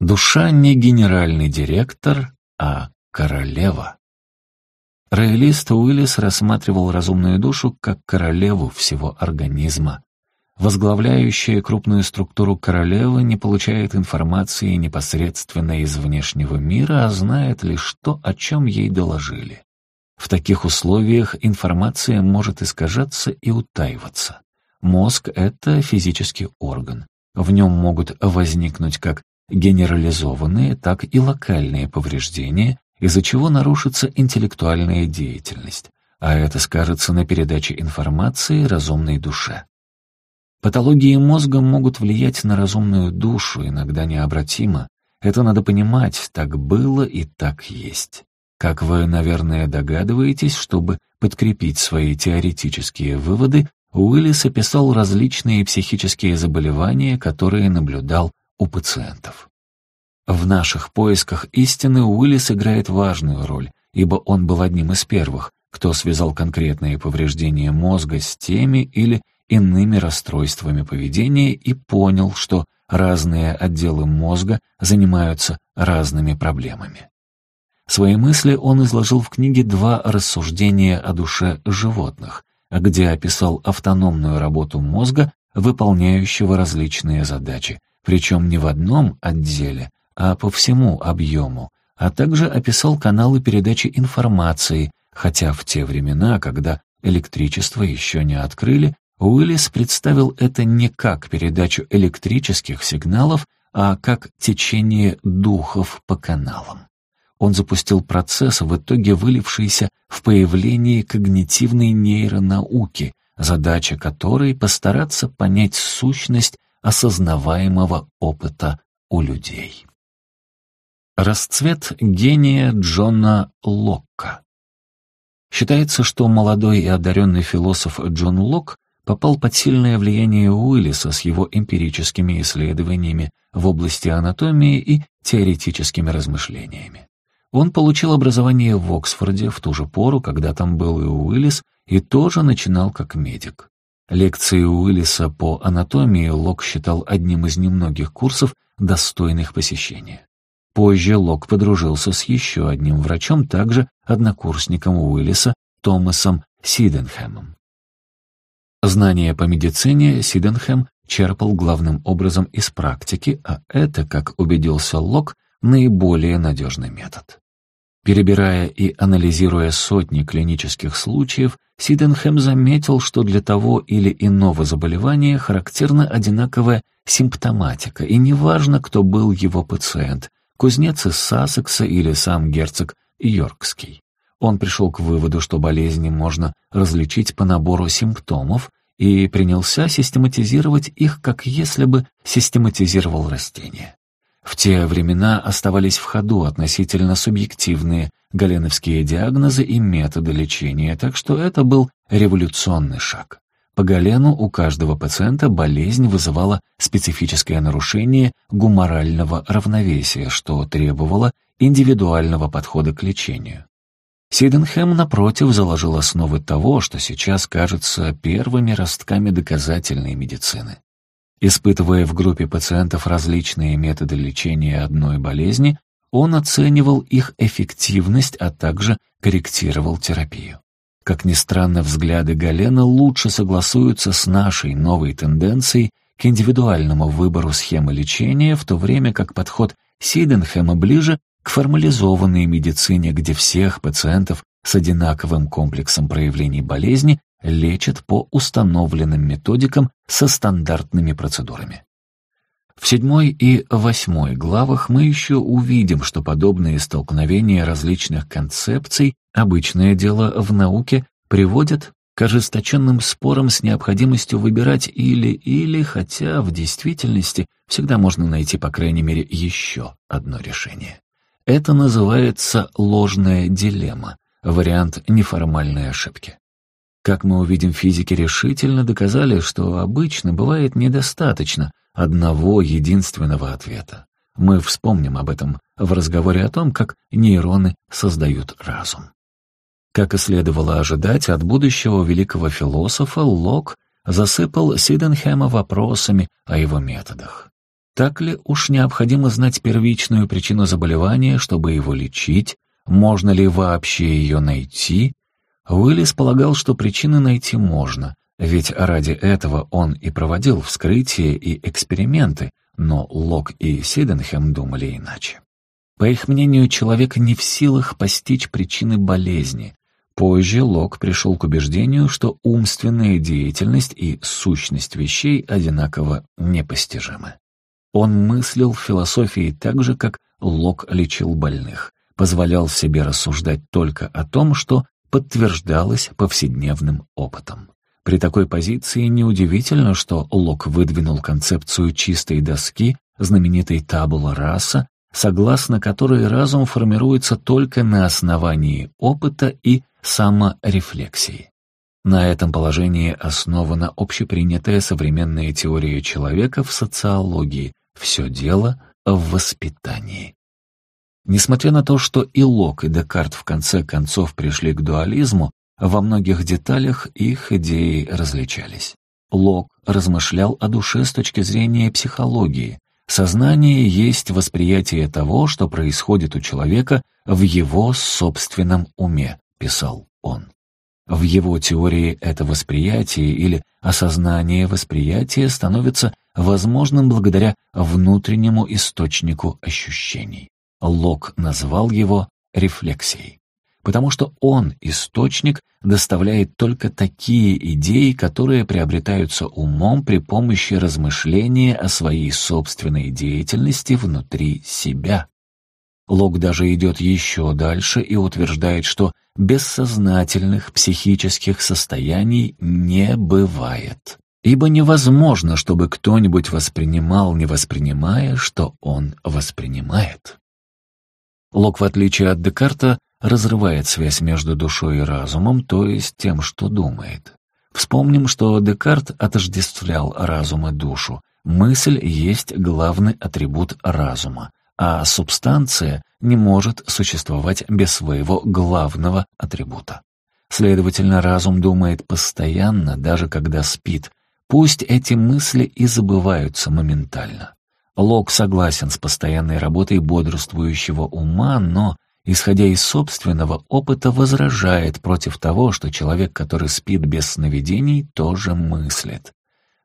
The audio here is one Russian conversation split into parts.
Душа не генеральный директор, а королева. Роялист Уиллис рассматривал разумную душу как королеву всего организма. Возглавляющая крупную структуру королевы не получает информации непосредственно из внешнего мира, а знает лишь то, о чем ей доложили. В таких условиях информация может искажаться и утаиваться. Мозг — это физический орган. В нем могут возникнуть как генерализованные, так и локальные повреждения, из-за чего нарушится интеллектуальная деятельность, а это скажется на передаче информации разумной душе. Патологии мозга могут влиять на разумную душу, иногда необратимо. Это надо понимать, так было и так есть. Как вы, наверное, догадываетесь, чтобы подкрепить свои теоретические выводы, Уиллис описал различные психические заболевания, которые наблюдал у пациентов. В наших поисках истины Уиллис играет важную роль, ибо он был одним из первых, кто связал конкретные повреждения мозга с теми или иными расстройствами поведения и понял, что разные отделы мозга занимаются разными проблемами. Свои мысли он изложил в книге «Два рассуждения о душе животных», где описал автономную работу мозга, выполняющего различные задачи, причем не в одном отделе, а по всему объему, а также описал каналы передачи информации, хотя в те времена, когда электричество еще не открыли, Уиллис представил это не как передачу электрических сигналов, а как течение духов по каналам. Он запустил процесс, в итоге вылившийся в появление когнитивной нейронауки, задача которой постараться понять сущность осознаваемого опыта у людей. Расцвет гения Джона Локка Считается, что молодой и одаренный философ Джон Локк попал под сильное влияние Уиллиса с его эмпирическими исследованиями в области анатомии и теоретическими размышлениями. Он получил образование в Оксфорде в ту же пору, когда там был и Уиллис, и тоже начинал как медик. Лекции Уиллиса по анатомии Лок считал одним из немногих курсов, достойных посещения. Позже Лок подружился с еще одним врачом, также однокурсником Уиллиса, Томасом Сиденхэмом. Знания по медицине Сиденхэм черпал главным образом из практики, а это, как убедился Лок, наиболее надежный метод. Перебирая и анализируя сотни клинических случаев, Сиденхэм заметил, что для того или иного заболевания характерна одинаковая симптоматика, и неважно, кто был его пациент – кузнец из Сассекса или сам герцог Йоркский. Он пришел к выводу, что болезни можно различить по набору симптомов и принялся систематизировать их, как если бы систематизировал растения. В те времена оставались в ходу относительно субъективные галеновские диагнозы и методы лечения, так что это был революционный шаг. По Галену у каждого пациента болезнь вызывала специфическое нарушение гуморального равновесия, что требовало индивидуального подхода к лечению. Сиденхэм, напротив, заложил основы того, что сейчас кажется первыми ростками доказательной медицины. Испытывая в группе пациентов различные методы лечения одной болезни, он оценивал их эффективность, а также корректировал терапию. Как ни странно, взгляды Галена лучше согласуются с нашей новой тенденцией к индивидуальному выбору схемы лечения, в то время как подход Сейденхэма ближе к формализованной медицине, где всех пациентов с одинаковым комплексом проявлений болезни лечат по установленным методикам со стандартными процедурами. В седьмой и восьмой главах мы еще увидим, что подобные столкновения различных концепций, обычное дело в науке, приводят к ожесточенным спорам с необходимостью выбирать или-или, хотя в действительности всегда можно найти, по крайней мере, еще одно решение. Это называется ложная дилемма, вариант неформальной ошибки. Как мы увидим, физики решительно доказали, что обычно бывает недостаточно одного единственного ответа. Мы вспомним об этом в разговоре о том, как нейроны создают разум. Как и следовало ожидать, от будущего великого философа Лок засыпал Сиденхэма вопросами о его методах. Так ли уж необходимо знать первичную причину заболевания, чтобы его лечить? Можно ли вообще ее найти? Уиллис полагал, что причины найти можно, ведь ради этого он и проводил вскрытия и эксперименты, но Лок и Сиденхэм думали иначе. По их мнению, человек не в силах постичь причины болезни. Позже Лок пришел к убеждению, что умственная деятельность и сущность вещей одинаково непостижимы. Он мыслил в философии так же, как Лок лечил больных, позволял себе рассуждать только о том, что подтверждалось повседневным опытом. При такой позиции неудивительно, что Лок выдвинул концепцию чистой доски, знаменитой табула раса, согласно которой разум формируется только на основании опыта и саморефлексии. На этом положении основана общепринятая современная теория человека в социологии «все дело в воспитании». Несмотря на то, что и Лок, и Декарт в конце концов пришли к дуализму, во многих деталях их идеи различались. Лок размышлял о душе с точки зрения психологии. Сознание есть восприятие того, что происходит у человека в его собственном уме, писал он. В его теории это восприятие или осознание восприятия становится возможным благодаря внутреннему источнику ощущений. Лок назвал его рефлексией, потому что он, источник, доставляет только такие идеи, которые приобретаются умом при помощи размышления о своей собственной деятельности внутри себя. Лок даже идет еще дальше и утверждает, что бессознательных психических состояний не бывает. Ибо невозможно, чтобы кто-нибудь воспринимал, не воспринимая, что он воспринимает. Лок, в отличие от Декарта, разрывает связь между душой и разумом, то есть тем, что думает. Вспомним, что Декарт отождествлял разум и душу. Мысль есть главный атрибут разума, а субстанция не может существовать без своего главного атрибута. Следовательно, разум думает постоянно, даже когда спит, пусть эти мысли и забываются моментально. Лок согласен с постоянной работой бодрствующего ума, но, исходя из собственного опыта, возражает против того, что человек, который спит без сновидений, тоже мыслит.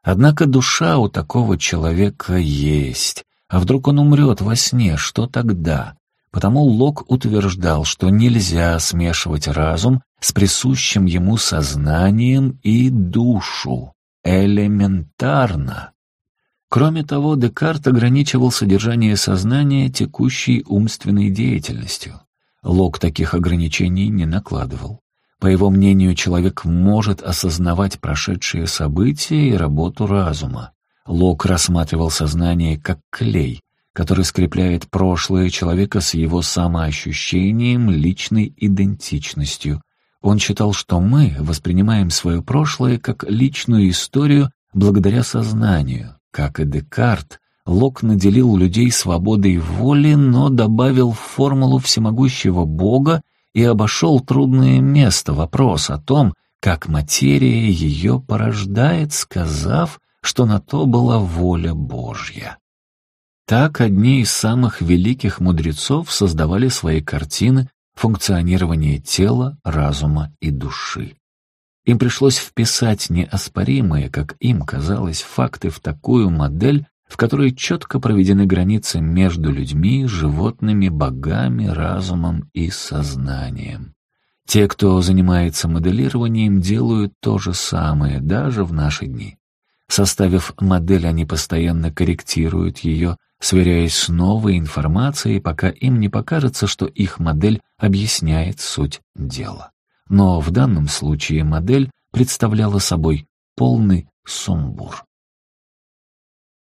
Однако душа у такого человека есть. А вдруг он умрет во сне, что тогда? Потому Лок утверждал, что нельзя смешивать разум с присущим ему сознанием и душу. Элементарно. Кроме того, Декарт ограничивал содержание сознания текущей умственной деятельностью. Лок таких ограничений не накладывал. По его мнению, человек может осознавать прошедшие события и работу разума. Лок рассматривал сознание как клей, который скрепляет прошлое человека с его самоощущением, личной идентичностью. Он считал, что мы воспринимаем свое прошлое как личную историю благодаря сознанию, как и Декарт, Лок наделил людей свободой воли, но добавил в формулу всемогущего Бога и обошел трудное место вопрос о том, как материя ее порождает, сказав, что на то была воля Божья. Так одни из самых великих мудрецов создавали свои картины функционирования тела, разума и души. Им пришлось вписать неоспоримые, как им казалось, факты в такую модель, в которой четко проведены границы между людьми, животными, богами, разумом и сознанием. Те, кто занимается моделированием, делают то же самое даже в наши дни. Составив модель, они постоянно корректируют ее, сверяясь с новой информацией, пока им не покажется, что их модель объясняет суть дела но в данном случае модель представляла собой полный сумбур.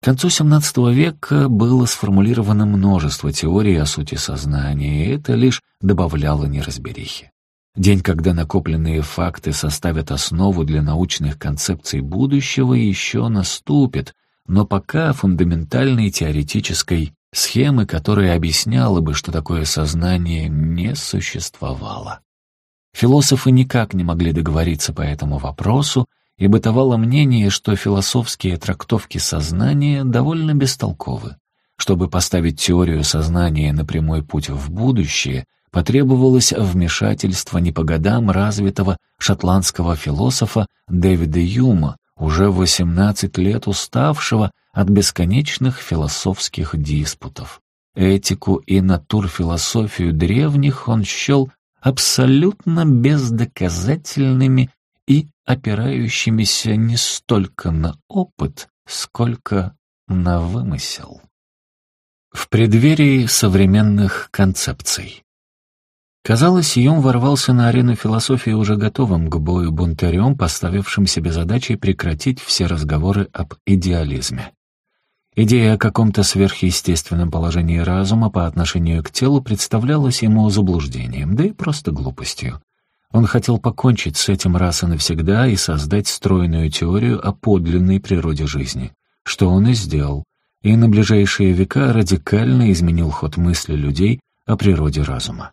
К концу XVII века было сформулировано множество теорий о сути сознания, и это лишь добавляло неразберихи. День, когда накопленные факты составят основу для научных концепций будущего, еще наступит, но пока фундаментальной теоретической схемы, которая объясняла бы, что такое сознание, не существовало. Философы никак не могли договориться по этому вопросу, и бытовало мнение, что философские трактовки сознания довольно бестолковы. Чтобы поставить теорию сознания на прямой путь в будущее, потребовалось вмешательство не по годам развитого шотландского философа Дэвида Юма, уже 18 лет уставшего от бесконечных философских диспутов. Этику и натурфилософию древних он счел абсолютно бездоказательными и опирающимися не столько на опыт, сколько на вымысел. В преддверии современных концепций. Казалось, Юм ворвался на арену философии уже готовым к бою бунтарем, поставившим себе задачей прекратить все разговоры об идеализме. Идея о каком-то сверхъестественном положении разума по отношению к телу представлялась ему заблуждением, да и просто глупостью. Он хотел покончить с этим раз и навсегда и создать стройную теорию о подлинной природе жизни, что он и сделал, и на ближайшие века радикально изменил ход мысли людей о природе разума.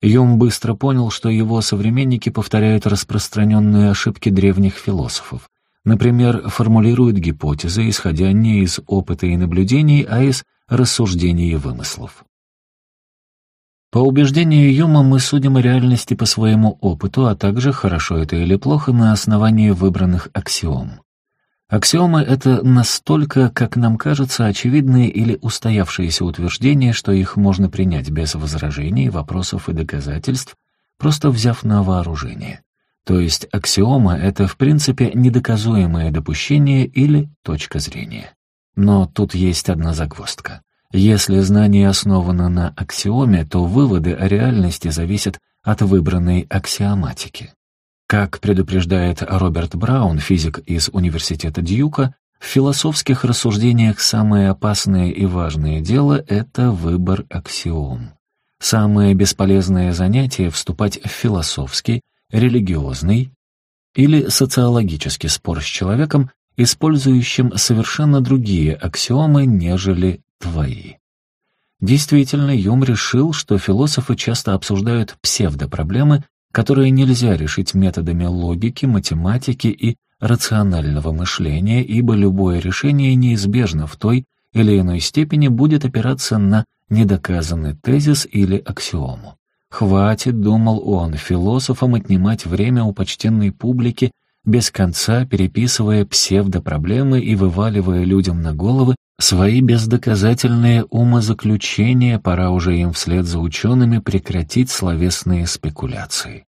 Юм быстро понял, что его современники повторяют распространенные ошибки древних философов, Например, формулирует гипотезы, исходя не из опыта и наблюдений, а из рассуждений и вымыслов. По убеждению Юма мы судим о реальности по своему опыту, а также, хорошо это или плохо, на основании выбранных аксиом. Аксиомы — это настолько, как нам кажется, очевидные или устоявшиеся утверждения, что их можно принять без возражений, вопросов и доказательств, просто взяв на вооружение. То есть аксиома — это в принципе недоказуемое допущение или точка зрения. Но тут есть одна загвоздка. Если знание основано на аксиоме, то выводы о реальности зависят от выбранной аксиоматики. Как предупреждает Роберт Браун, физик из Университета Дьюка, в философских рассуждениях самое опасное и важное дело — это выбор аксиом. Самое бесполезное занятие — вступать в философский, религиозный или социологический спор с человеком, использующим совершенно другие аксиомы, нежели твои. Действительно, Юм решил, что философы часто обсуждают псевдопроблемы, которые нельзя решить методами логики, математики и рационального мышления, ибо любое решение неизбежно в той или иной степени будет опираться на недоказанный тезис или аксиому. Хватит, думал он, философам отнимать время у почтенной публики, без конца переписывая псевдопроблемы и вываливая людям на головы свои бездоказательные умозаключения, пора уже им вслед за учеными прекратить словесные спекуляции.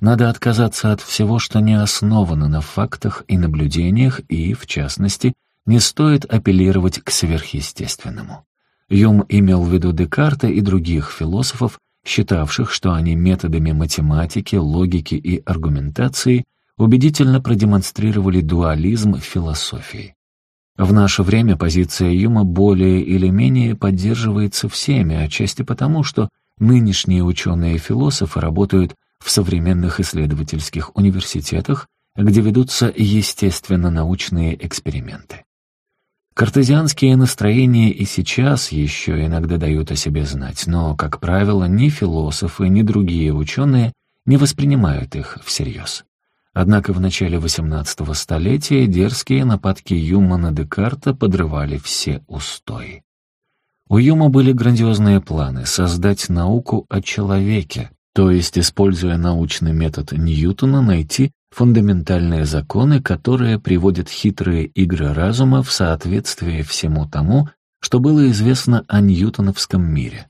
Надо отказаться от всего, что не основано на фактах и наблюдениях, и, в частности, не стоит апеллировать к сверхъестественному. Юм имел в виду Декарта и других философов, считавших, что они методами математики, логики и аргументации убедительно продемонстрировали дуализм философии. В наше время позиция Юма более или менее поддерживается всеми, отчасти потому, что нынешние ученые-философы работают в современных исследовательских университетах, где ведутся естественно-научные эксперименты. Картезианские настроения и сейчас еще иногда дают о себе знать, но, как правило, ни философы, ни другие ученые не воспринимают их всерьез. Однако в начале XVIII столетия дерзкие нападки Юма на Декарта подрывали все устои. У Юма были грандиозные планы создать науку о человеке, то есть, используя научный метод Ньютона, найти фундаментальные законы, которые приводят хитрые игры разума в соответствие всему тому, что было известно о ньютоновском мире.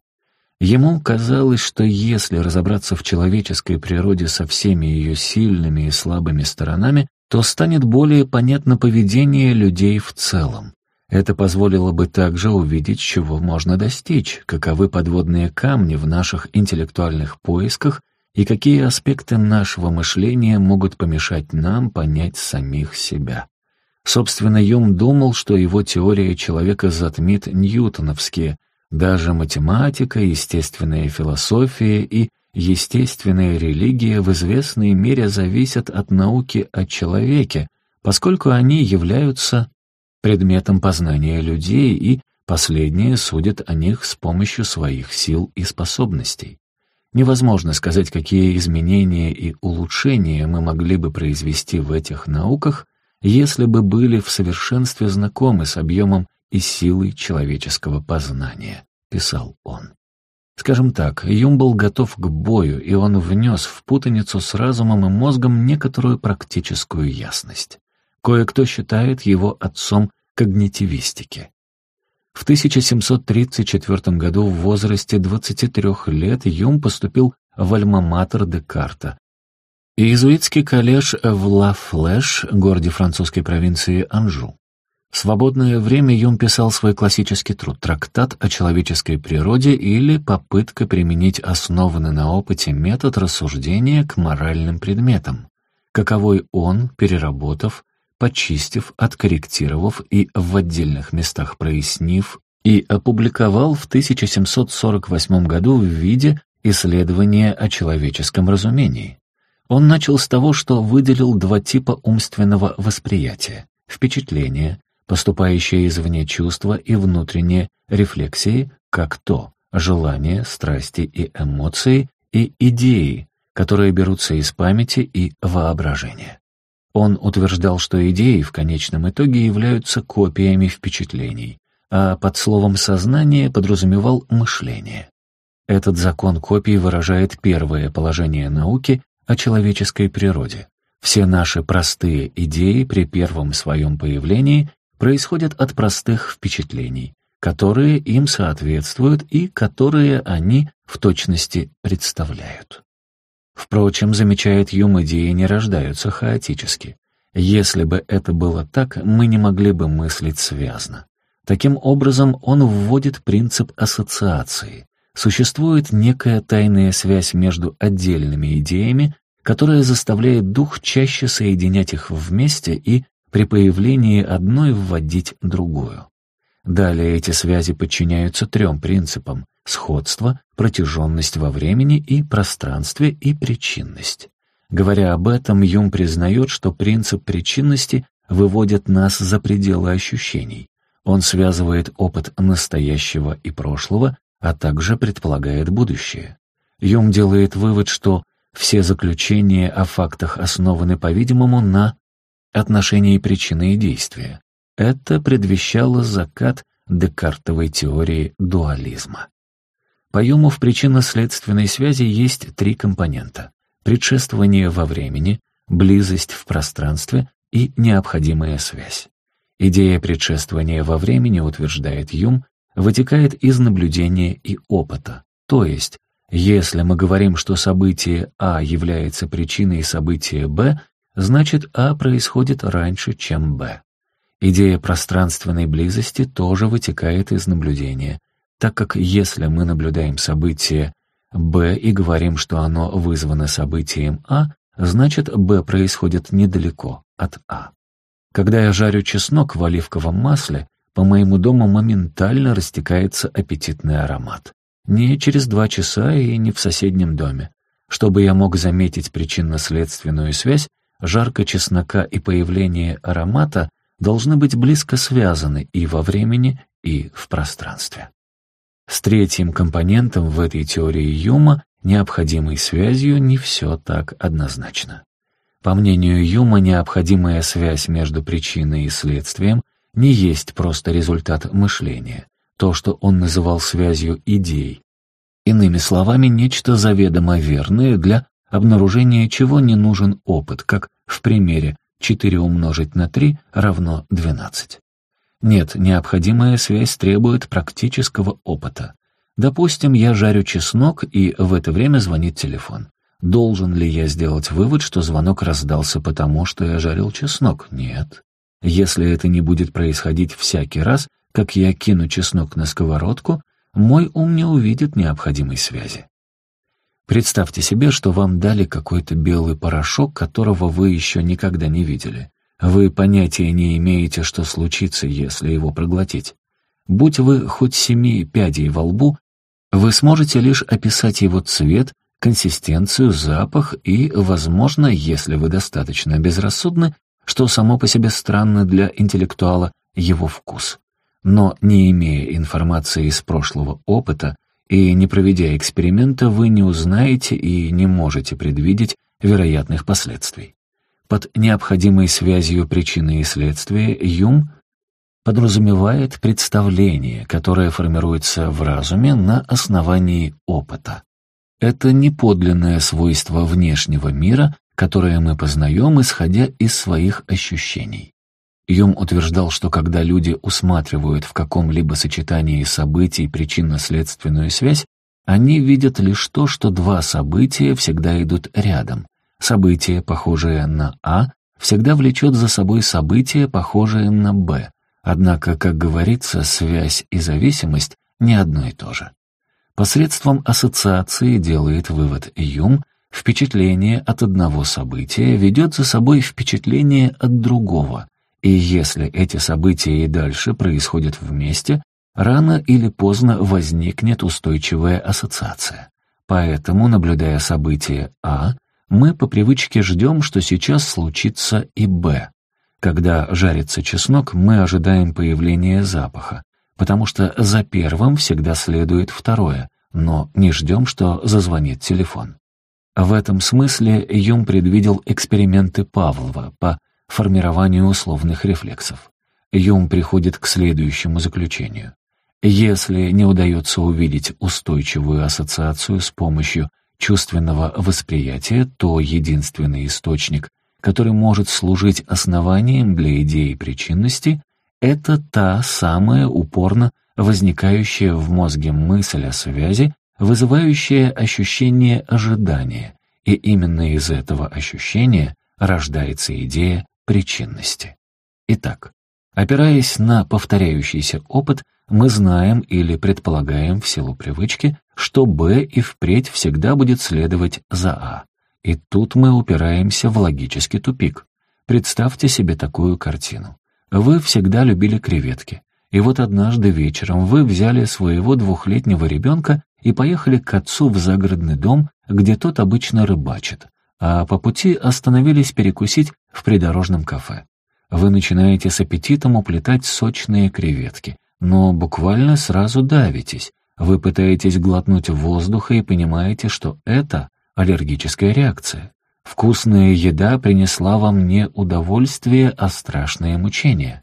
Ему казалось, что если разобраться в человеческой природе со всеми ее сильными и слабыми сторонами, то станет более понятно поведение людей в целом. Это позволило бы также увидеть, чего можно достичь, каковы подводные камни в наших интеллектуальных поисках и какие аспекты нашего мышления могут помешать нам понять самих себя. Собственно, Юм думал, что его теория человека затмит ньютоновские, даже математика, естественная философия и естественная религия в известной мере зависят от науки о человеке, поскольку они являются предметом познания людей и последние судят о них с помощью своих сил и способностей. Невозможно сказать, какие изменения и улучшения мы могли бы произвести в этих науках, если бы были в совершенстве знакомы с объемом и силой человеческого познания, писал он. Скажем так, Юм был готов к бою, и он внес в путаницу с разумом и мозгом некоторую практическую ясность. Кое-кто считает его отцом когнитивистики. В 1734 году в возрасте 23 лет Юм поступил в альма-матер Декарта. Иезуитский колледж в Ла-Флэш, городе французской провинции Анжу. В свободное время Юм писал свой классический труд «Трактат о человеческой природе» или «Попытка применить основанный на опыте метод рассуждения к моральным предметам». Каковой он, переработав, почистив откорректировав и в отдельных местах прояснив, и опубликовал в 1748 году в виде «Исследования о человеческом разумении». Он начал с того, что выделил два типа умственного восприятия — впечатление, поступающее извне чувства и внутренние рефлексии, как то желания, страсти и эмоции, и идеи, которые берутся из памяти и воображения. Он утверждал, что идеи в конечном итоге являются копиями впечатлений, а под словом «сознание» подразумевал мышление. Этот закон копий выражает первое положение науки о человеческой природе. Все наши простые идеи при первом своем появлении происходят от простых впечатлений, которые им соответствуют и которые они в точности представляют. Впрочем, замечает Юм, идеи не рождаются хаотически. Если бы это было так, мы не могли бы мыслить связно. Таким образом, он вводит принцип ассоциации. Существует некая тайная связь между отдельными идеями, которая заставляет дух чаще соединять их вместе и при появлении одной вводить другую. Далее эти связи подчиняются трем принципам — сходство, протяженность во времени и пространстве и причинность. Говоря об этом, Юм признает, что принцип причинности выводит нас за пределы ощущений. Он связывает опыт настоящего и прошлого, а также предполагает будущее. Юм делает вывод, что все заключения о фактах основаны, по-видимому, на отношении причины и действия. Это предвещало закат декартовой теории дуализма. По Юму в причинно-следственной связи есть три компонента — предшествование во времени, близость в пространстве и необходимая связь. Идея предшествования во времени, утверждает Юм, вытекает из наблюдения и опыта. То есть, если мы говорим, что событие А является причиной события Б, значит А происходит раньше, чем Б. Идея пространственной близости тоже вытекает из наблюдения, так как если мы наблюдаем событие «Б» и говорим, что оно вызвано событием «А», значит «Б» происходит недалеко от «А». Когда я жарю чеснок в оливковом масле, по моему дому моментально растекается аппетитный аромат. Не через два часа и не в соседнем доме. Чтобы я мог заметить причинно-следственную связь, жарка чеснока и появление аромата должны быть близко связаны и во времени, и в пространстве. С третьим компонентом в этой теории Юма, необходимой связью, не все так однозначно. По мнению Юма, необходимая связь между причиной и следствием не есть просто результат мышления, то, что он называл связью идей. Иными словами, нечто заведомо верное для обнаружения чего не нужен опыт, как в примере 4 умножить на 3 равно 12. Нет, необходимая связь требует практического опыта. Допустим, я жарю чеснок, и в это время звонит телефон. Должен ли я сделать вывод, что звонок раздался потому, что я жарил чеснок? Нет. Если это не будет происходить всякий раз, как я кину чеснок на сковородку, мой ум не увидит необходимой связи. Представьте себе, что вам дали какой-то белый порошок, которого вы еще никогда не видели. Вы понятия не имеете, что случится, если его проглотить. Будь вы хоть семи пядей во лбу, вы сможете лишь описать его цвет, консистенцию, запах и, возможно, если вы достаточно безрассудны, что само по себе странно для интеллектуала, его вкус. Но не имея информации из прошлого опыта, и не проведя эксперимента, вы не узнаете и не можете предвидеть вероятных последствий. Под необходимой связью причины и следствия Юм подразумевает представление, которое формируется в разуме на основании опыта. Это не подлинное свойство внешнего мира, которое мы познаем, исходя из своих ощущений. Юм утверждал, что когда люди усматривают в каком-либо сочетании событий причинно-следственную связь, они видят лишь то, что два события всегда идут рядом. Событие, похожее на А, всегда влечет за собой событие, похожее на Б. Однако, как говорится, связь и зависимость не одно и то же. Посредством ассоциации делает вывод Юм, впечатление от одного события ведет за собой впечатление от другого, и если эти события и дальше происходят вместе, рано или поздно возникнет устойчивая ассоциация. Поэтому, наблюдая событие А, мы по привычке ждем, что сейчас случится и Б. Когда жарится чеснок, мы ожидаем появления запаха, потому что за первым всегда следует второе, но не ждем, что зазвонит телефон. В этом смысле Юм предвидел эксперименты Павлова по формированию условных рефлексов. И приходит к следующему заключению. Если не удается увидеть устойчивую ассоциацию с помощью чувственного восприятия, то единственный источник, который может служить основанием для идеи причинности, это та самая упорно возникающая в мозге мысль о связи, вызывающая ощущение ожидания, и именно из этого ощущения рождается идея причинности. Итак, опираясь на повторяющийся опыт, мы знаем или предполагаем в силу привычки, что Б и впредь всегда будет следовать за А. И тут мы упираемся в логический тупик. Представьте себе такую картину. Вы всегда любили креветки. И вот однажды вечером вы взяли своего двухлетнего ребенка и поехали к отцу в загородный дом, где тот обычно рыбачит а по пути остановились перекусить в придорожном кафе. Вы начинаете с аппетитом уплетать сочные креветки, но буквально сразу давитесь. Вы пытаетесь глотнуть воздуха и понимаете, что это аллергическая реакция. Вкусная еда принесла вам не удовольствие, а страшное мучение.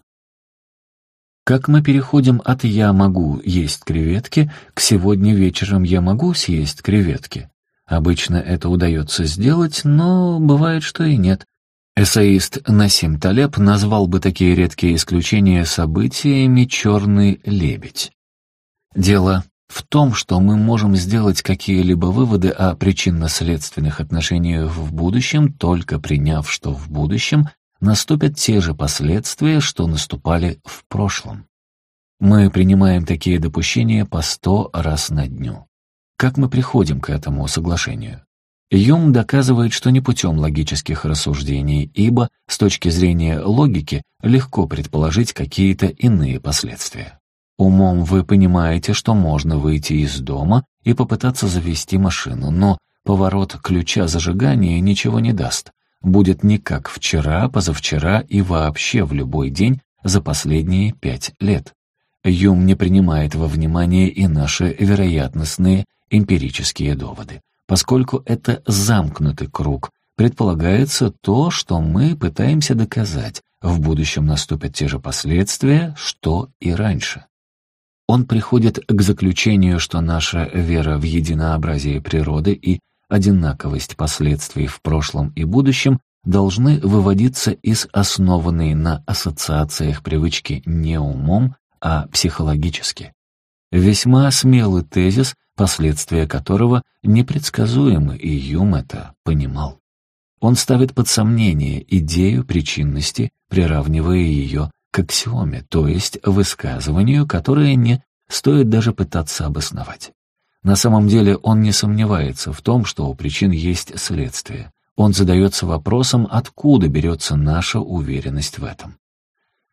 Как мы переходим от «я могу есть креветки» к «сегодня вечером я могу съесть креветки», Обычно это удается сделать, но бывает, что и нет. Эссеист Насим Талеб назвал бы такие редкие исключения событиями «черный лебедь». Дело в том, что мы можем сделать какие-либо выводы о причинно-следственных отношениях в будущем, только приняв, что в будущем наступят те же последствия, что наступали в прошлом. Мы принимаем такие допущения по сто раз на дню как мы приходим к этому соглашению. Юм доказывает, что не путем логических рассуждений, ибо, с точки зрения логики, легко предположить какие-то иные последствия. Умом вы понимаете, что можно выйти из дома и попытаться завести машину, но поворот ключа зажигания ничего не даст. Будет не как вчера, позавчера и вообще в любой день за последние пять лет. Юм не принимает во внимание и наши вероятностные эмпирические доводы. Поскольку это замкнутый круг, предполагается то, что мы пытаемся доказать. В будущем наступят те же последствия, что и раньше. Он приходит к заключению, что наша вера в единообразие природы и одинаковость последствий в прошлом и будущем должны выводиться из основанной на ассоциациях привычки не умом, а психологически. Весьма смелый тезис, последствия которого непредсказуемы и Юм это понимал. Он ставит под сомнение идею причинности, приравнивая ее к аксиоме, то есть высказыванию, которое не стоит даже пытаться обосновать. На самом деле он не сомневается в том, что у причин есть следствие. Он задается вопросом, откуда берется наша уверенность в этом.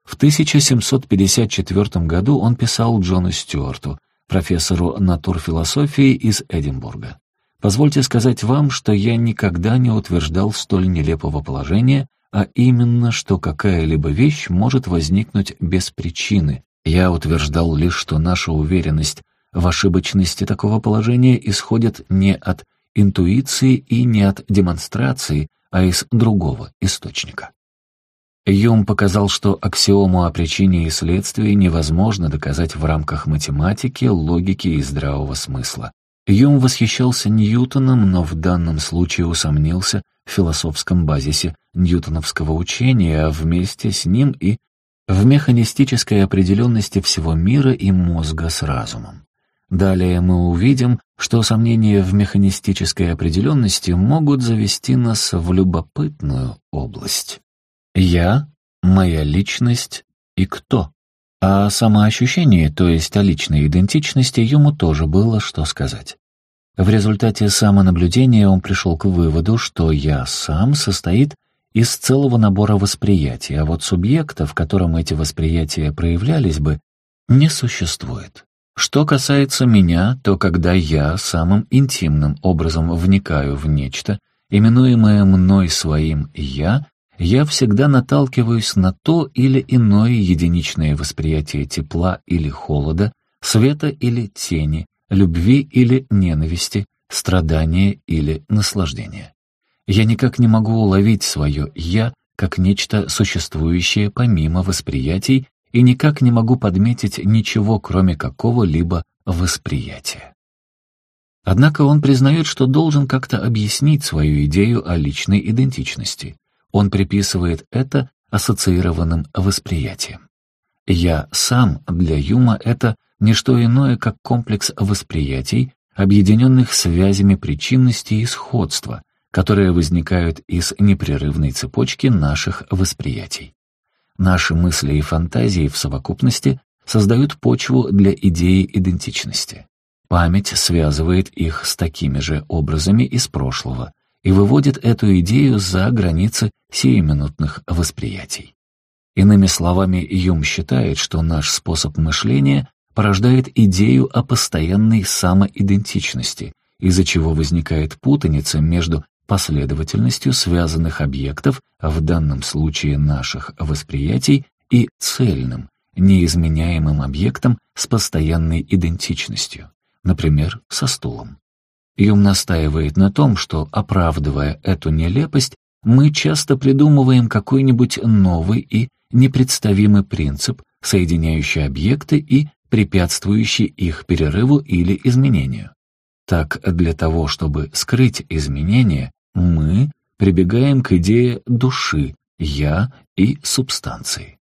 В 1754 году он писал Джону Стюарту, профессору натурфилософии из Эдинбурга. Позвольте сказать вам, что я никогда не утверждал столь нелепого положения, а именно, что какая-либо вещь может возникнуть без причины. Я утверждал лишь, что наша уверенность в ошибочности такого положения исходит не от интуиции и не от демонстрации, а из другого источника. Юм показал, что аксиому о причине и следствии невозможно доказать в рамках математики, логики и здравого смысла. Юм восхищался Ньютоном, но в данном случае усомнился в философском базисе ньютоновского учения, а вместе с ним и в механистической определенности всего мира и мозга с разумом. Далее мы увидим, что сомнения в механистической определенности могут завести нас в любопытную область. Я, моя личность и кто. А самоощущение, то есть о личной идентичности, ему тоже было что сказать. В результате самонаблюдения он пришел к выводу, что «я сам» состоит из целого набора восприятий, а вот субъекта, в котором эти восприятия проявлялись бы, не существует. Что касается меня, то когда я самым интимным образом вникаю в нечто, именуемое мной своим «я», я всегда наталкиваюсь на то или иное единичное восприятие тепла или холода, света или тени, любви или ненависти, страдания или наслаждения. Я никак не могу уловить свое «я» как нечто существующее помимо восприятий и никак не могу подметить ничего, кроме какого-либо восприятия. Однако он признает, что должен как-то объяснить свою идею о личной идентичности. Он приписывает это ассоциированным восприятием. «Я сам» для Юма — это не что иное, как комплекс восприятий, объединенных связями причинности и сходства, которые возникают из непрерывной цепочки наших восприятий. Наши мысли и фантазии в совокупности создают почву для идеи идентичности. Память связывает их с такими же образами из прошлого, и выводит эту идею за границы сиюминутных восприятий. Иными словами, Юм считает, что наш способ мышления порождает идею о постоянной самоидентичности, из-за чего возникает путаница между последовательностью связанных объектов, в данном случае наших восприятий, и цельным, неизменяемым объектом с постоянной идентичностью, например, со стулом. Юм настаивает на том, что, оправдывая эту нелепость, мы часто придумываем какой-нибудь новый и непредставимый принцип, соединяющий объекты и препятствующий их перерыву или изменению. Так, для того, чтобы скрыть изменения, мы прибегаем к идее души, «я» и субстанции.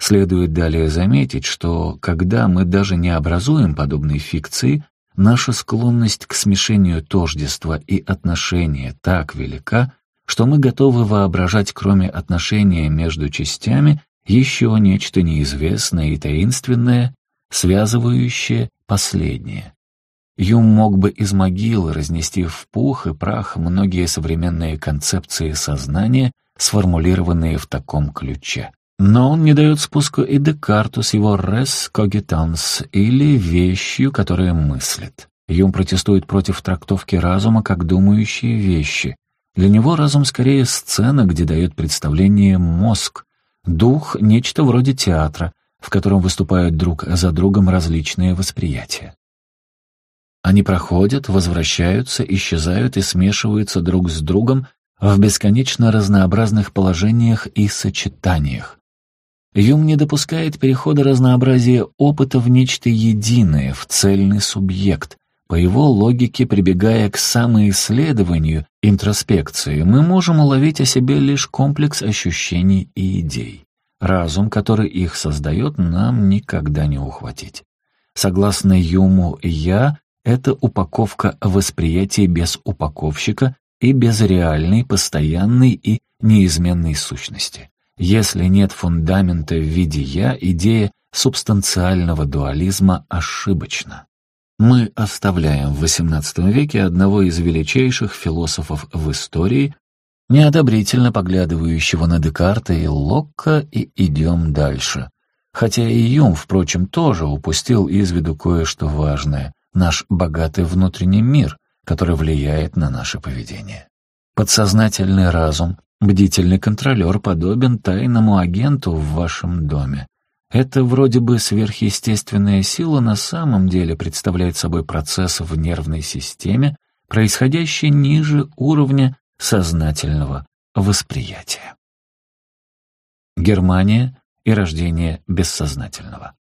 Следует далее заметить, что когда мы даже не образуем подобные фикции, наша склонность к смешению тождества и отношения так велика, что мы готовы воображать кроме отношения между частями еще нечто неизвестное и таинственное, связывающее последнее. Юм мог бы из могилы разнести в пух и прах многие современные концепции сознания, сформулированные в таком ключе но он не дает спуску и Декарту с его «res cogitans» или «вещью, которая мыслит». Юм протестует против трактовки разума как думающие вещи. Для него разум скорее сцена, где дает представление мозг. Дух — нечто вроде театра, в котором выступают друг за другом различные восприятия. Они проходят, возвращаются, исчезают и смешиваются друг с другом в бесконечно разнообразных положениях и сочетаниях. Юм не допускает перехода разнообразия опыта в нечто единое, в цельный субъект. По его логике, прибегая к самоисследованию, интроспекции, мы можем уловить о себе лишь комплекс ощущений и идей. Разум, который их создает, нам никогда не ухватить. Согласно Юму «я» — это упаковка восприятия без упаковщика и без реальной, постоянной и неизменной сущности если нет фундамента в виде «я», идея субстанциального дуализма ошибочна. Мы оставляем в XVIII веке одного из величайших философов в истории, неодобрительно поглядывающего на Декарта и Локка, и идем дальше. Хотя и Юм, впрочем, тоже упустил из виду кое-что важное — наш богатый внутренний мир, который влияет на наше поведение. Подсознательный разум, Бдительный контролер подобен тайному агенту в вашем доме. Это вроде бы сверхъестественная сила на самом деле представляет собой процесс в нервной системе, происходящий ниже уровня сознательного восприятия. Германия и рождение бессознательного.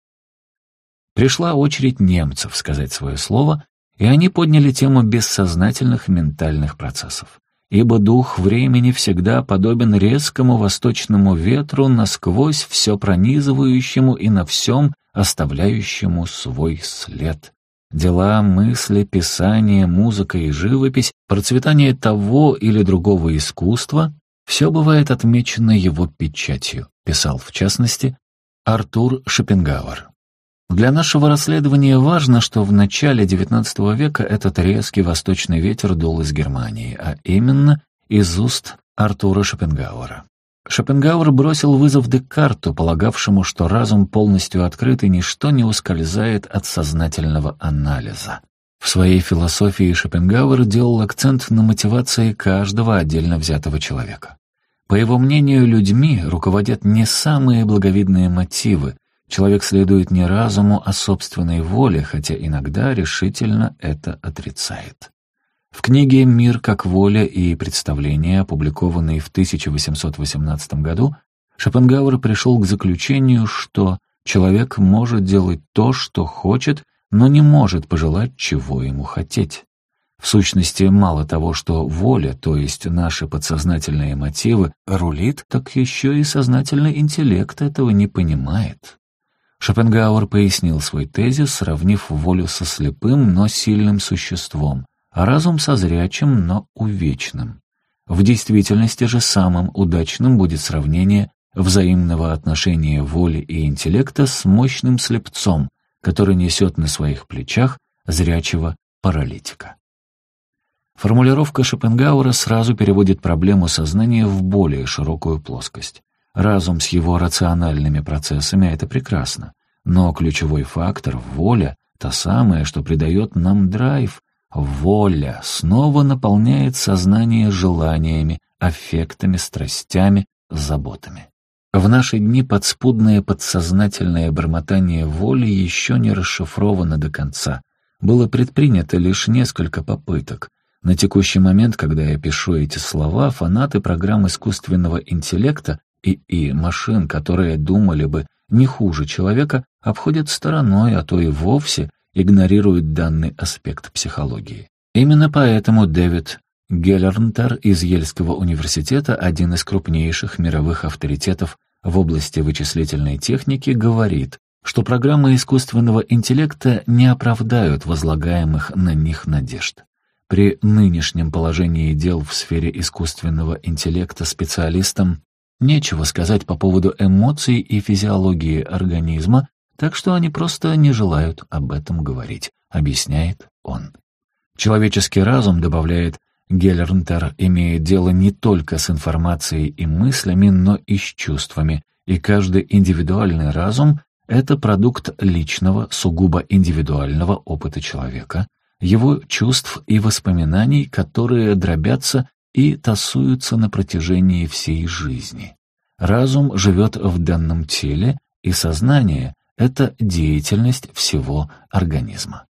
Пришла очередь немцев сказать свое слово, и они подняли тему бессознательных ментальных процессов ибо дух времени всегда подобен резкому восточному ветру, насквозь все пронизывающему и на всем оставляющему свой след. Дела, мысли, писание, музыка и живопись, процветание того или другого искусства — все бывает отмечено его печатью, писал, в частности, Артур Шопенгауэр. Для нашего расследования важно, что в начале XIX века этот резкий восточный ветер дул из Германии, а именно из уст Артура Шопенгауэра. Шопенгауэр бросил вызов Декарту, полагавшему, что разум полностью открыт и ничто не ускользает от сознательного анализа. В своей философии Шопенгауэр делал акцент на мотивации каждого отдельно взятого человека. По его мнению, людьми руководят не самые благовидные мотивы, Человек следует не разуму, а собственной воле, хотя иногда решительно это отрицает. В книге «Мир как воля и представление», опубликованной в 1818 году, Шопенгауэр пришел к заключению, что человек может делать то, что хочет, но не может пожелать, чего ему хотеть. В сущности, мало того, что воля, то есть наши подсознательные мотивы, рулит, так еще и сознательный интеллект этого не понимает. Шопенгауэр пояснил свой тезис, сравнив волю со слепым, но сильным существом, а разум со зрячим, но увечным. В действительности же самым удачным будет сравнение взаимного отношения воли и интеллекта с мощным слепцом, который несет на своих плечах зрячего паралитика. Формулировка Шопенгауэра сразу переводит проблему сознания в более широкую плоскость. Разум с его рациональными процессами — это прекрасно. Но ключевой фактор — воля, та самая, что придает нам драйв. Воля снова наполняет сознание желаниями, аффектами, страстями, заботами. В наши дни подспудное подсознательное бормотание воли еще не расшифровано до конца. Было предпринято лишь несколько попыток. На текущий момент, когда я пишу эти слова, фанаты программ искусственного интеллекта и и машин, которые думали бы не хуже человека, обходят стороной, а то и вовсе игнорируют данный аспект психологии. Именно поэтому Дэвид Геллернтер из Ельского университета, один из крупнейших мировых авторитетов в области вычислительной техники, говорит, что программы искусственного интеллекта не оправдают возлагаемых на них надежд. При нынешнем положении дел в сфере искусственного интеллекта специалистам Нечего сказать по поводу эмоций и физиологии организма, так что они просто не желают об этом говорить, объясняет он. Человеческий разум, добавляет Геллернтер, имеет дело не только с информацией и мыслями, но и с чувствами, и каждый индивидуальный разум — это продукт личного, сугубо индивидуального опыта человека, его чувств и воспоминаний, которые дробятся и тасуются на протяжении всей жизни. Разум живет в данном теле, и сознание — это деятельность всего организма.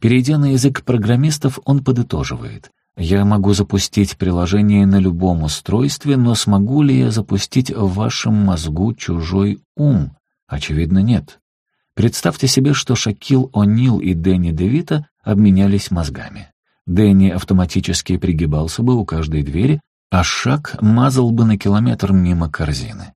Перейдя на язык программистов, он подытоживает. «Я могу запустить приложение на любом устройстве, но смогу ли я запустить в вашем мозгу чужой ум? Очевидно, нет. Представьте себе, что Шакил О'Нил и Дэнни Девита обменялись мозгами. Дэнни автоматически пригибался бы у каждой двери, а шаг мазал бы на километр мимо корзины.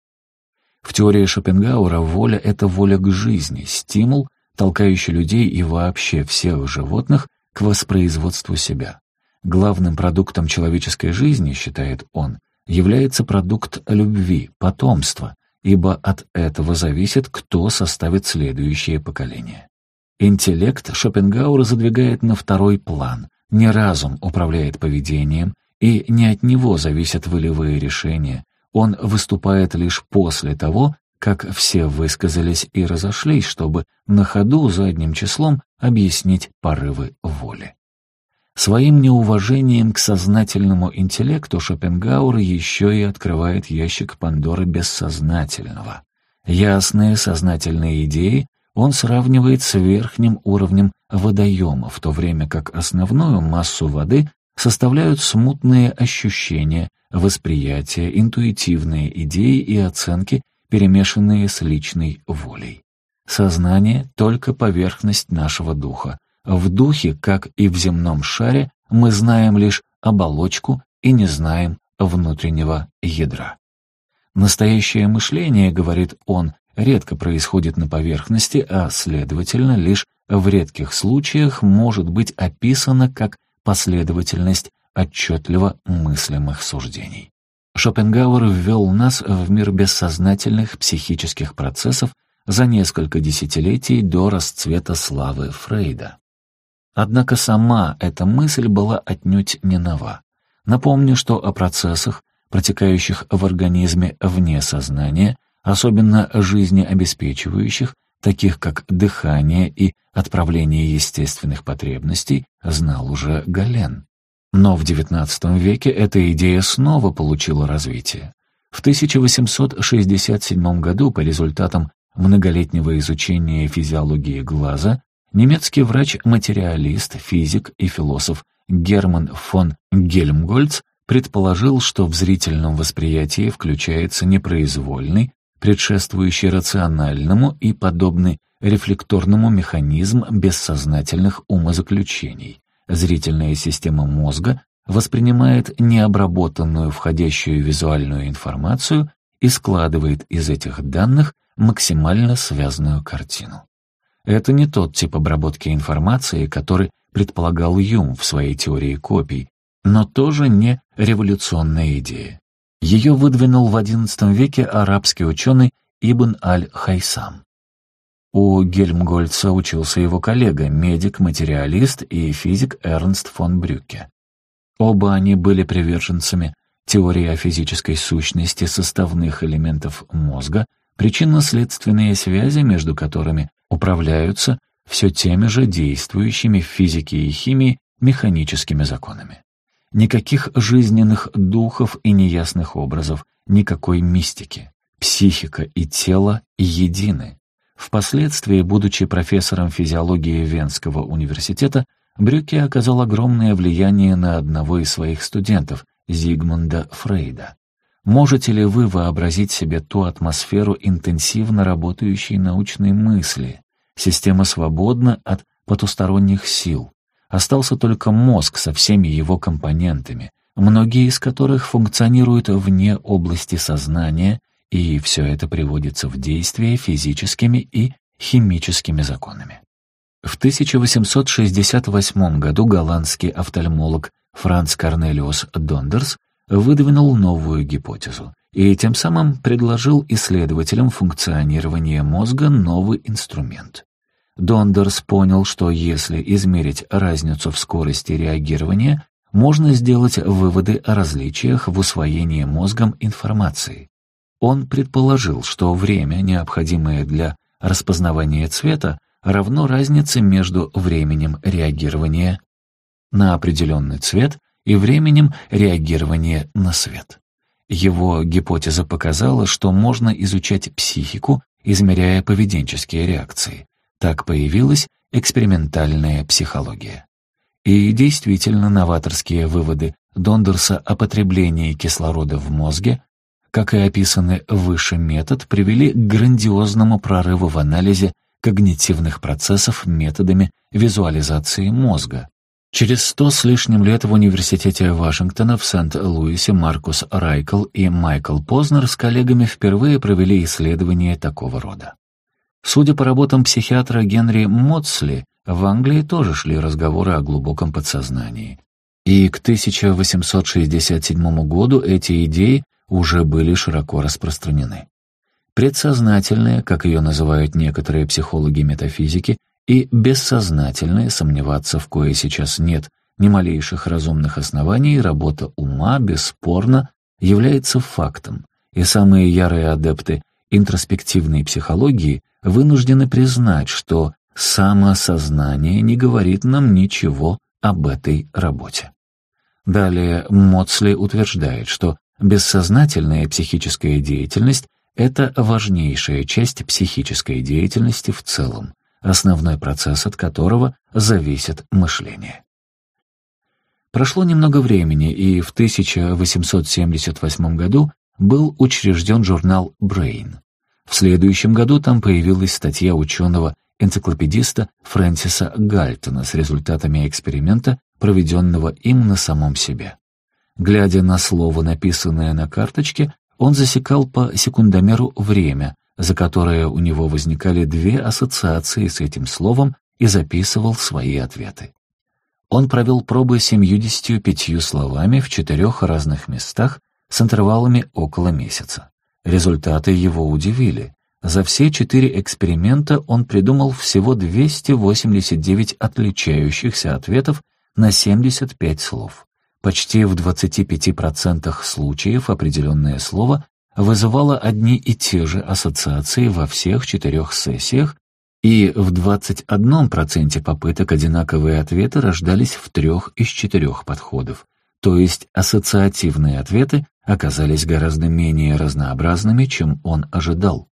В теории Шопенгаура воля — это воля к жизни, стимул, толкающий людей и вообще всех животных к воспроизводству себя. Главным продуктом человеческой жизни, считает он, является продукт любви, потомства, ибо от этого зависит, кто составит следующее поколение. Интеллект Шопенгаура задвигает на второй план, не разум управляет поведением, и не от него зависят волевые решения. Он выступает лишь после того, как все высказались и разошлись, чтобы на ходу задним числом объяснить порывы воли. Своим неуважением к сознательному интеллекту Шопенгауэр еще и открывает ящик Пандоры бессознательного. Ясные сознательные идеи он сравнивает с верхним уровнем водоема, в то время как основную массу воды составляют смутные ощущения, восприятия, интуитивные идеи и оценки, перемешанные с личной волей. Сознание — только поверхность нашего духа. В духе, как и в земном шаре, мы знаем лишь оболочку и не знаем внутреннего ядра. Настоящее мышление, говорит он, редко происходит на поверхности, а, следовательно, лишь в редких случаях может быть описано как последовательность отчетливо мыслимых суждений. Шопенгауэр ввел нас в мир бессознательных психических процессов за несколько десятилетий до расцвета славы Фрейда. Однако сама эта мысль была отнюдь не нова. Напомню, что о процессах, протекающих в организме вне сознания, особенно жизнеобеспечивающих, таких как дыхание и отправление естественных потребностей, знал уже Гален. Но в XIX веке эта идея снова получила развитие. В 1867 году по результатам многолетнего изучения физиологии глаза немецкий врач-материалист, физик и философ Герман фон Гельмгольц предположил, что в зрительном восприятии включается непроизвольный, предшествующий рациональному и подобный рефлекторному механизм бессознательных умозаключений. Зрительная система мозга воспринимает необработанную входящую визуальную информацию и складывает из этих данных максимально связанную картину. Это не тот тип обработки информации, который предполагал Юм в своей теории копий, но тоже не революционная идея. Ее выдвинул в XI веке арабский ученый Ибн Аль-Хайсам. У Гельмгольца учился его коллега, медик-материалист и физик Эрнст фон Брюке. Оба они были приверженцами теории о физической сущности составных элементов мозга, причинно-следственные связи между которыми управляются все теми же действующими в физике и химии механическими законами. Никаких жизненных духов и неясных образов, никакой мистики. Психика и тело едины. Впоследствии, будучи профессором физиологии Венского университета, Брюке оказал огромное влияние на одного из своих студентов, Зигмунда Фрейда. Можете ли вы вообразить себе ту атмосферу интенсивно работающей научной мысли? Система свободна от потусторонних сил. Остался только мозг со всеми его компонентами, многие из которых функционируют вне области сознания, и все это приводится в действие физическими и химическими законами. В 1868 году голландский офтальмолог Франц Корнелиус Дондерс выдвинул новую гипотезу и тем самым предложил исследователям функционирования мозга новый инструмент. Дондерс понял, что если измерить разницу в скорости реагирования, можно сделать выводы о различиях в усвоении мозгом информации. Он предположил, что время, необходимое для распознавания цвета, равно разнице между временем реагирования на определенный цвет и временем реагирования на свет. Его гипотеза показала, что можно изучать психику, измеряя поведенческие реакции. Так появилась экспериментальная психология. И действительно новаторские выводы Дондерса о потреблении кислорода в мозге, как и описанный выше метод, привели к грандиозному прорыву в анализе когнитивных процессов методами визуализации мозга. Через сто с лишним лет в Университете Вашингтона в Сент-Луисе Маркус Райкл и Майкл Познер с коллегами впервые провели исследование такого рода. Судя по работам психиатра Генри Моцли, в Англии тоже шли разговоры о глубоком подсознании. И к 1867 году эти идеи уже были широко распространены. Предсознательное, как ее называют некоторые психологи метафизики, и бессознательное сомневаться в кое сейчас нет ни малейших разумных оснований, работа ума, бесспорно, является фактом, и самые ярые адепты интроспективной психологии вынуждены признать, что самосознание не говорит нам ничего об этой работе. Далее Моцли утверждает, что бессознательная психическая деятельность — это важнейшая часть психической деятельности в целом, основной процесс от которого зависит мышление. Прошло немного времени, и в 1878 году был учрежден журнал «Брейн», в следующем году там появилась статья ученого-энциклопедиста Фрэнсиса Гальтона с результатами эксперимента, проведенного им на самом себе. Глядя на слово, написанное на карточке, он засекал по секундомеру время, за которое у него возникали две ассоциации с этим словом и записывал свои ответы. Он провел пробы 75 словами в четырех разных местах с интервалами около месяца. Результаты его удивили. За все четыре эксперимента он придумал всего 289 отличающихся ответов на 75 слов. Почти в 25% случаев определенное слово вызывало одни и те же ассоциации во всех четырех сессиях, и в 21% попыток одинаковые ответы рождались в трех из четырех подходов то есть ассоциативные ответы оказались гораздо менее разнообразными, чем он ожидал.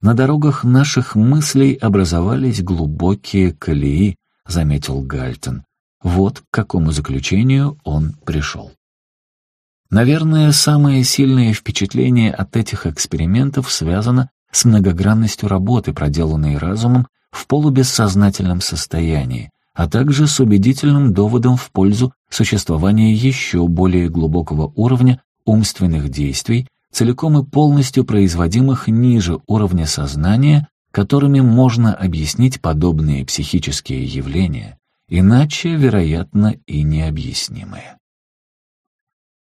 На дорогах наших мыслей образовались глубокие колеи, заметил Гальтон. Вот к какому заключению он пришел. Наверное, самое сильное впечатление от этих экспериментов связано с многогранностью работы, проделанной разумом в полубессознательном состоянии, а также с убедительным доводом в пользу существования еще более глубокого уровня умственных действий, целиком и полностью производимых ниже уровня сознания, которыми можно объяснить подобные психические явления, иначе, вероятно, и необъяснимые.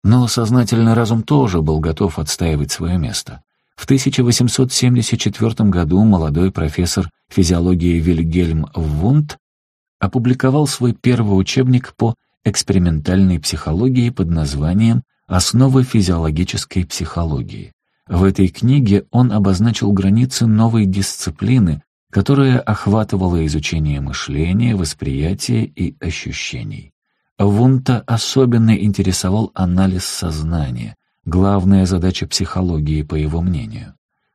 Но сознательный разум тоже был готов отстаивать свое место. В 1874 году молодой профессор физиологии Вильгельм Вунд опубликовал свой первый учебник по экспериментальной психологии под названием «Основы физиологической психологии». В этой книге он обозначил границы новой дисциплины, которая охватывала изучение мышления, восприятия и ощущений. Вунта особенно интересовал анализ сознания, главная задача психологии, по его мнению.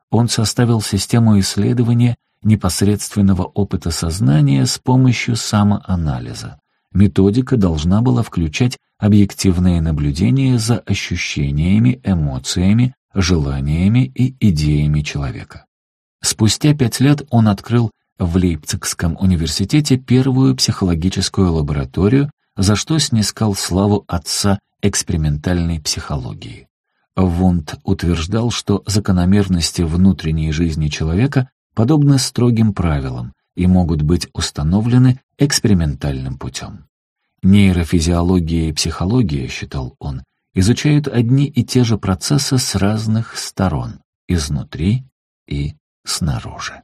Он составил систему исследования непосредственного опыта сознания с помощью самоанализа. Методика должна была включать объективное наблюдение за ощущениями, эмоциями, желаниями и идеями человека. Спустя пять лет он открыл в Лейпцигском университете первую психологическую лабораторию, за что снискал славу отца экспериментальной психологии. Вунд утверждал, что закономерности внутренней жизни человека подобно строгим правилам и могут быть установлены экспериментальным путем. Нейрофизиология и психология, считал он, изучают одни и те же процессы с разных сторон, изнутри и снаружи.